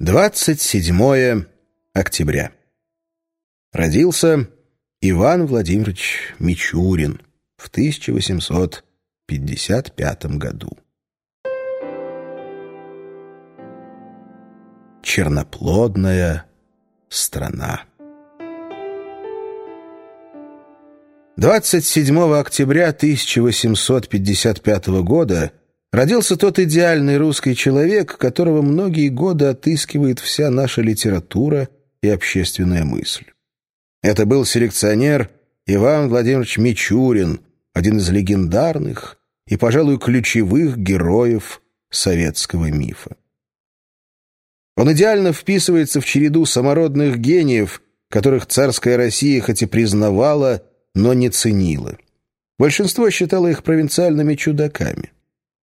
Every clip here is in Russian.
27 октября. Родился Иван Владимирович Мичурин в 1855 году. Черноплодная страна. 27 октября 1855 года родился тот идеальный русский человек, которого многие годы отыскивает вся наша литература и общественная мысль. Это был селекционер Иван Владимирович Мичурин, один из легендарных и, пожалуй, ключевых героев советского мифа. Он идеально вписывается в череду самородных гениев, которых царская Россия хоть и признавала, но не ценила. Большинство считало их провинциальными чудаками.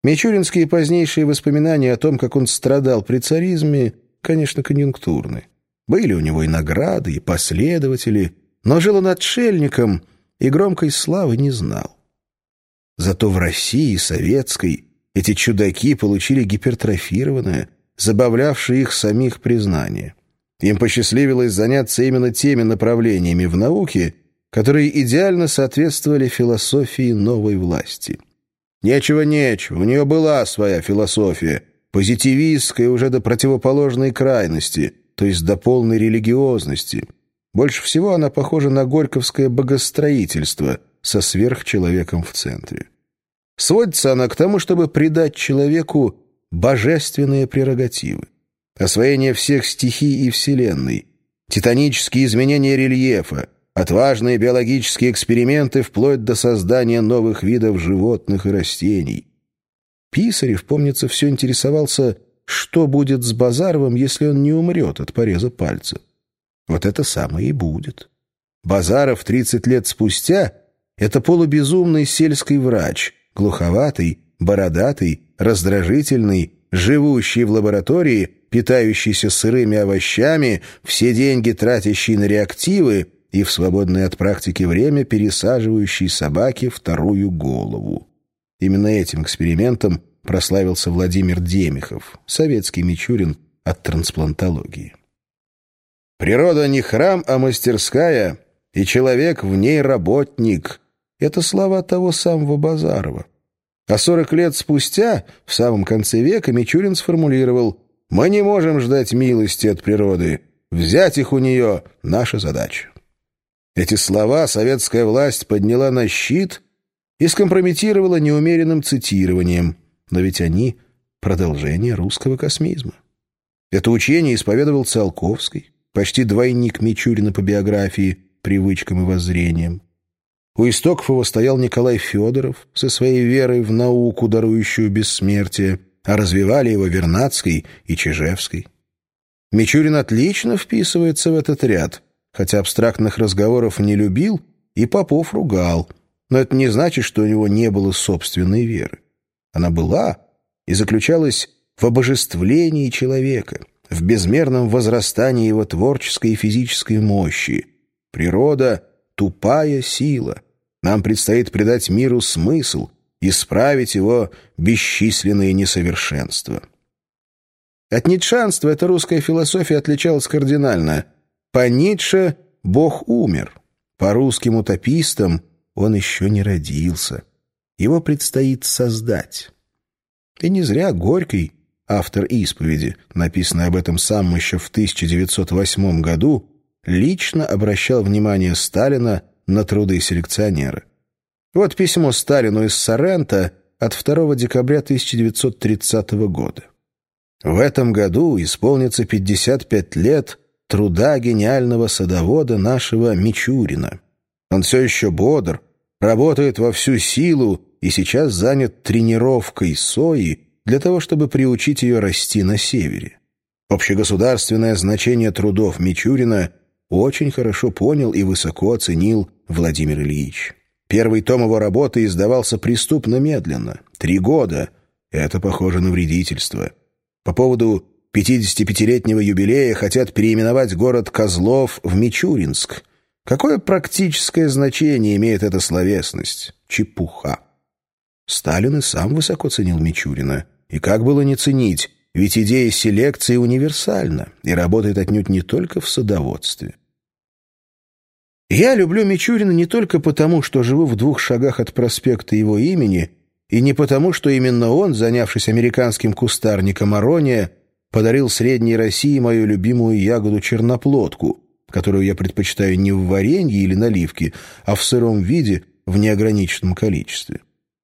Мичуринские позднейшие воспоминания о том, как он страдал при царизме, конечно, конъюнктурны. Были у него и награды, и последователи, но жил он отшельником и громкой славы не знал. Зато в России советской эти чудаки получили гипертрофированное, забавлявшее их самих признание. Им посчастливилось заняться именно теми направлениями в науке, которые идеально соответствовали философии новой власти – Нечего-нечего, у нее была своя философия, позитивистская уже до противоположной крайности, то есть до полной религиозности. Больше всего она похожа на горьковское богостроительство со сверхчеловеком в центре. Сводится она к тому, чтобы придать человеку божественные прерогативы. Освоение всех стихий и Вселенной, титанические изменения рельефа, отважные биологические эксперименты вплоть до создания новых видов животных и растений. Писарев, помнится, все интересовался, что будет с Базаровым, если он не умрет от пореза пальца. Вот это самое и будет. Базаров 30 лет спустя — это полубезумный сельский врач, глуховатый, бородатый, раздражительный, живущий в лаборатории, питающийся сырыми овощами, все деньги тратящий на реактивы и в свободное от практики время пересаживающий собаке вторую голову. Именно этим экспериментом прославился Владимир Демихов, советский Мичурин от трансплантологии. «Природа не храм, а мастерская, и человек в ней работник» — это слова того самого Базарова. А сорок лет спустя, в самом конце века, Мичурин сформулировал «Мы не можем ждать милости от природы. Взять их у нее — наша задача». Эти слова советская власть подняла на щит и скомпрометировала неумеренным цитированием, но ведь они — продолжение русского космизма. Это учение исповедовал Циолковский, почти двойник Мичурина по биографии, привычкам и воззрениям. У истоков его стоял Николай Федоров со своей верой в науку, дарующую бессмертие, а развивали его Вернадский и Чижевский. Мичурин отлично вписывается в этот ряд — хотя абстрактных разговоров не любил и попов ругал, но это не значит, что у него не было собственной веры. Она была и заключалась в обожествлении человека, в безмерном возрастании его творческой и физической мощи. Природа — тупая сила. Нам предстоит придать миру смысл, исправить его бесчисленные несовершенства. От ницшанства эта русская философия отличалась кардинально. По Ницше Бог умер. По русским утопистам он еще не родился. Его предстоит создать. И не зря Горький, автор исповеди, написанный об этом сам еще в 1908 году, лично обращал внимание Сталина на труды селекционера. Вот письмо Сталину из Соррента от 2 декабря 1930 года. В этом году исполнится 55 лет труда гениального садовода нашего Мичурина. Он все еще бодр, работает во всю силу и сейчас занят тренировкой сои для того, чтобы приучить ее расти на севере. Общегосударственное значение трудов Мичурина очень хорошо понял и высоко оценил Владимир Ильич. Первый том его работы издавался преступно медленно. Три года. Это похоже на вредительство. По поводу 55-летнего юбилея хотят переименовать город Козлов в Мичуринск. Какое практическое значение имеет эта словесность? Чепуха. Сталин и сам высоко ценил Мичурина. И как было не ценить? ведь идея селекции универсальна и работает отнюдь не только в садоводстве. Я люблю Мичурина не только потому, что живу в двух шагах от проспекта его имени, и не потому, что именно он, занявшись американским кустарником арония, подарил Средней России мою любимую ягоду черноплодку, которую я предпочитаю не в варенье или наливке, а в сыром виде в неограниченном количестве.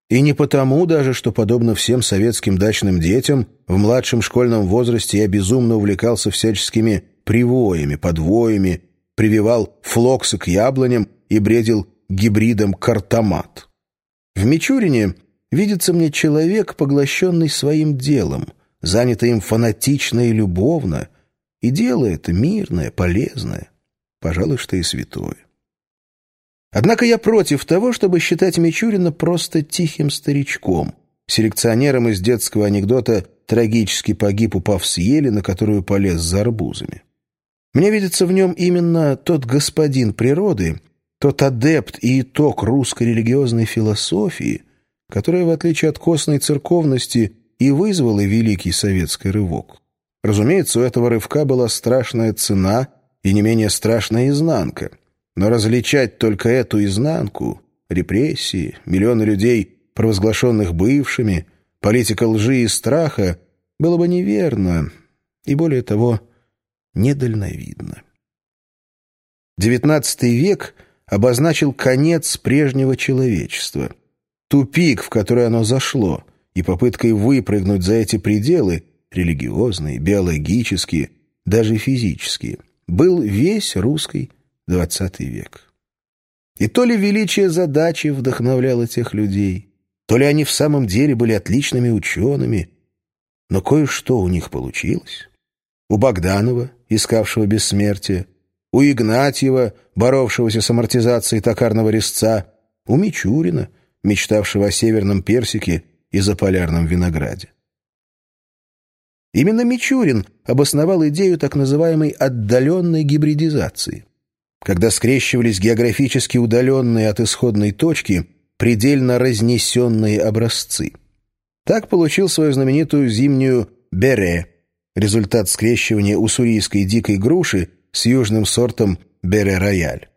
И не потому даже, что, подобно всем советским дачным детям, в младшем школьном возрасте я безумно увлекался всяческими привоями, подвоями, прививал флоксы к яблоням и бредил гибридом картомат. В Мичурине видится мне человек, поглощенный своим делом, занятый им фанатично и любовно, и дело это мирное, полезное, пожалуй, что и святое. Однако я против того, чтобы считать Мичурина просто тихим старичком, селекционером из детского анекдота трагически погиб, упав с ели, на которую полез за арбузами. Мне видится в нем именно тот господин природы, тот адепт и итог русской религиозной философии, которая, в отличие от костной церковности, и вызвала великий советский рывок. Разумеется, у этого рывка была страшная цена и не менее страшная изнанка — но различать только эту изнанку, репрессии, миллионы людей, провозглашенных бывшими, политика лжи и страха, было бы неверно и, более того, недальновидно. XIX век обозначил конец прежнего человечества, тупик, в который оно зашло, и попыткой выпрыгнуть за эти пределы, религиозные, биологические, даже физические, был весь русский XX век. И то ли величие задачи вдохновляло тех людей, то ли они в самом деле были отличными учеными, но кое-что у них получилось. У Богданова, искавшего бессмертия, у Игнатьева, боровшегося с амортизацией токарного резца, у Мичурина, мечтавшего о северном персике и заполярном винограде. Именно Мичурин обосновал идею так называемой отдаленной гибридизации когда скрещивались географически удаленные от исходной точки предельно разнесенные образцы. Так получил свою знаменитую зимнюю «бере» — результат скрещивания уссурийской дикой груши с южным сортом «бере-рояль».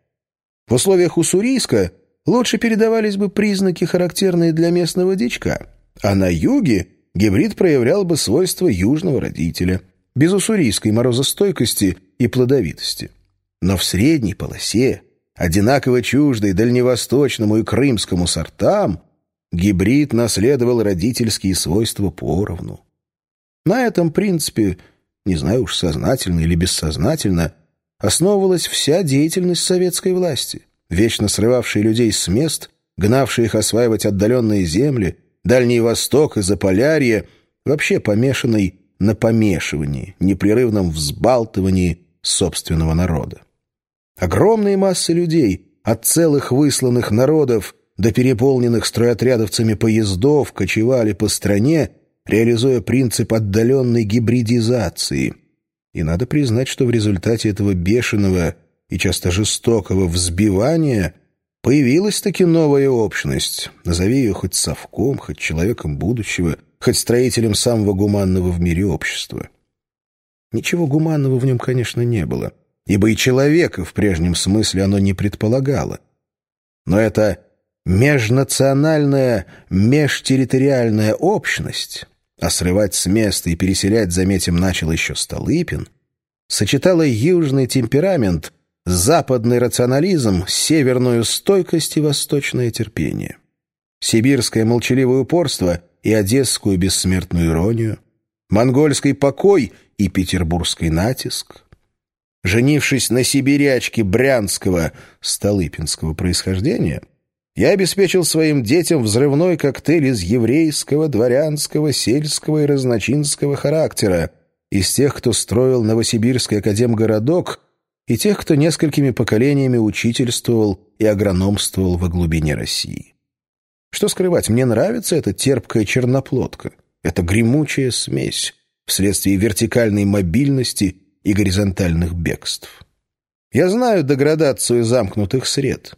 В условиях уссурийска лучше передавались бы признаки, характерные для местного дичка, а на юге гибрид проявлял бы свойства южного родителя, без уссурийской морозостойкости и плодовитости. Но в средней полосе, одинаково чуждой дальневосточному и крымскому сортам, гибрид наследовал родительские свойства поровну. На этом принципе, не знаю уж сознательно или бессознательно, основывалась вся деятельность советской власти, вечно срывавшей людей с мест, гнавшей их осваивать отдаленные земли, Дальний Восток и Заполярье, вообще помешанной на помешивании, непрерывном взбалтывании собственного народа. Огромные массы людей, от целых высланных народов до переполненных стройотрядовцами поездов, кочевали по стране, реализуя принцип отдаленной гибридизации. И надо признать, что в результате этого бешеного и часто жестокого взбивания появилась таки новая общность. Назови ее хоть совком, хоть человеком будущего, хоть строителем самого гуманного в мире общества. Ничего гуманного в нем, конечно, не было — ибо и человека в прежнем смысле оно не предполагало. Но это межнациональная, межтерриториальная общность, а срывать с места и переселять, заметим, начал еще Столыпин, сочетала южный темперамент, западный рационализм, северную стойкость и восточное терпение, сибирское молчаливое упорство и одесскую бессмертную иронию, монгольский покой и петербургский натиск, женившись на сибирячке брянского, столыпинского происхождения, я обеспечил своим детям взрывной коктейль из еврейского, дворянского, сельского и разночинского характера, из тех, кто строил Новосибирский академгородок, и тех, кто несколькими поколениями учительствовал и агрономствовал во глубине России. Что скрывать, мне нравится эта терпкая черноплодка, эта гремучая смесь, вследствие вертикальной мобильности и горизонтальных бегств. Я знаю деградацию замкнутых сред.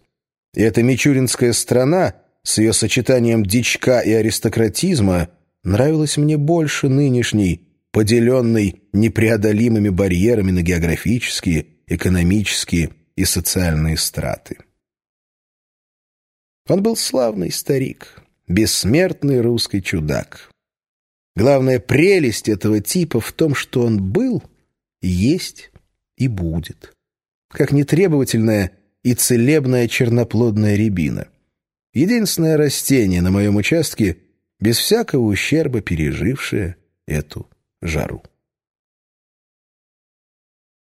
И эта мичуринская страна с ее сочетанием дичка и аристократизма нравилась мне больше нынешней, поделенной непреодолимыми барьерами на географические, экономические и социальные страты. Он был славный старик, бессмертный русский чудак. Главная прелесть этого типа в том, что он был, есть и будет. Как нетребовательная и целебная черноплодная рябина. Единственное растение на моем участке, без всякого ущерба пережившее эту жару.